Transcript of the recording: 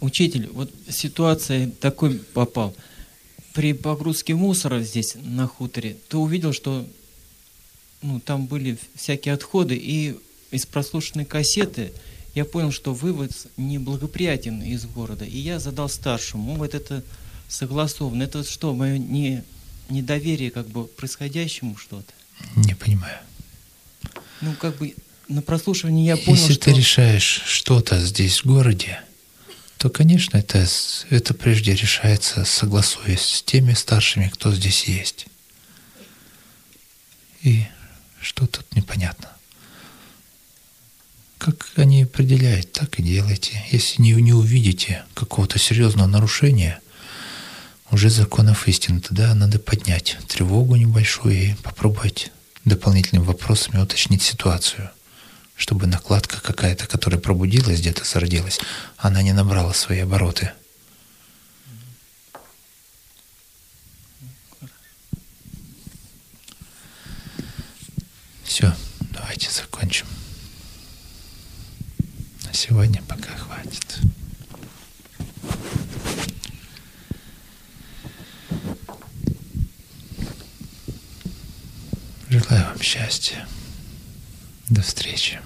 Учитель, вот ситуация такой попал. При погрузке мусора здесь, на хуторе, ты увидел, что ну, там были всякие отходы, и из прослушанной кассеты я понял, что вывод неблагоприятен из города. И я задал старшему, вот это согласовано. Это что, мое не, недоверие как бы происходящему что-то? Не понимаю. Ну, как бы на прослушивании я понял, Если что... ты решаешь что-то здесь в городе, то, конечно, это, это прежде решается, согласуясь с теми старшими, кто здесь есть. И что тут непонятно? Как они определяют, так и делайте. Если не, не увидите какого-то серьезного нарушения уже законов истины, тогда надо поднять тревогу небольшую и попробовать дополнительными вопросами уточнить ситуацию, чтобы накладка какая-то, которая пробудилась, где-то зародилась, она не набрала свои обороты. Все, давайте закончим. На сегодня пока хватит. Желаю вам счастья. До встречи.